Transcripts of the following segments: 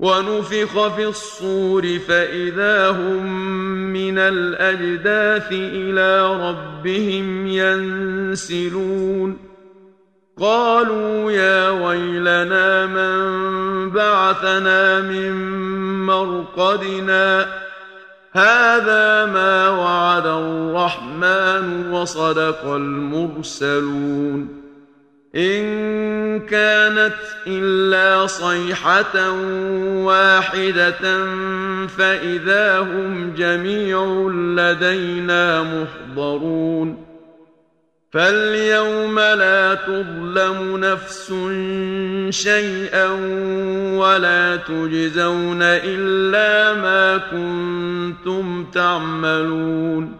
وَنُفِخَ فِي الصُّورِ فَإِذَا هُمْ مِنَ الْأَجْدَاثِ إِلَى رَبِّهِمْ يَنْسِلُونَ. قَالُوا يَا وَيْلَنَا مَنْ بَعَثَنَا مِنْ مَرْقَدِنَا. هَذَا مَا وَعَدَ الرَّحْمَنُ وَصَدَقَ الْمُرْسَلُونَ. إن كانت إلا صيحة واحدة فإذا هم جميع لدينا محضرون. فاليوم لا تظلم نفس شيئا ولا تجزون إلا ما كنتم تعملون.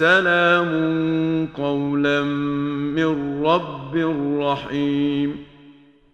سلام قولا من رب رحيم.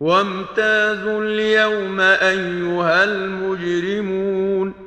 وامتازوا اليوم أيها المجرمون.